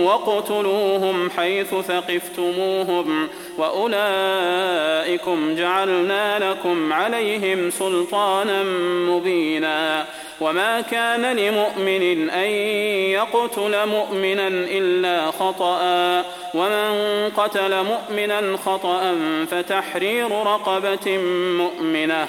واقتلوهم حيث ثقفتموهم وأولئكم جعلنا لكم عليهم سلطانا مبينا وما كان لمؤمن أن يقتل مؤمنا إلا خطأ ومن قتل مؤمنا خطأ فتحرير رقبة مؤمنة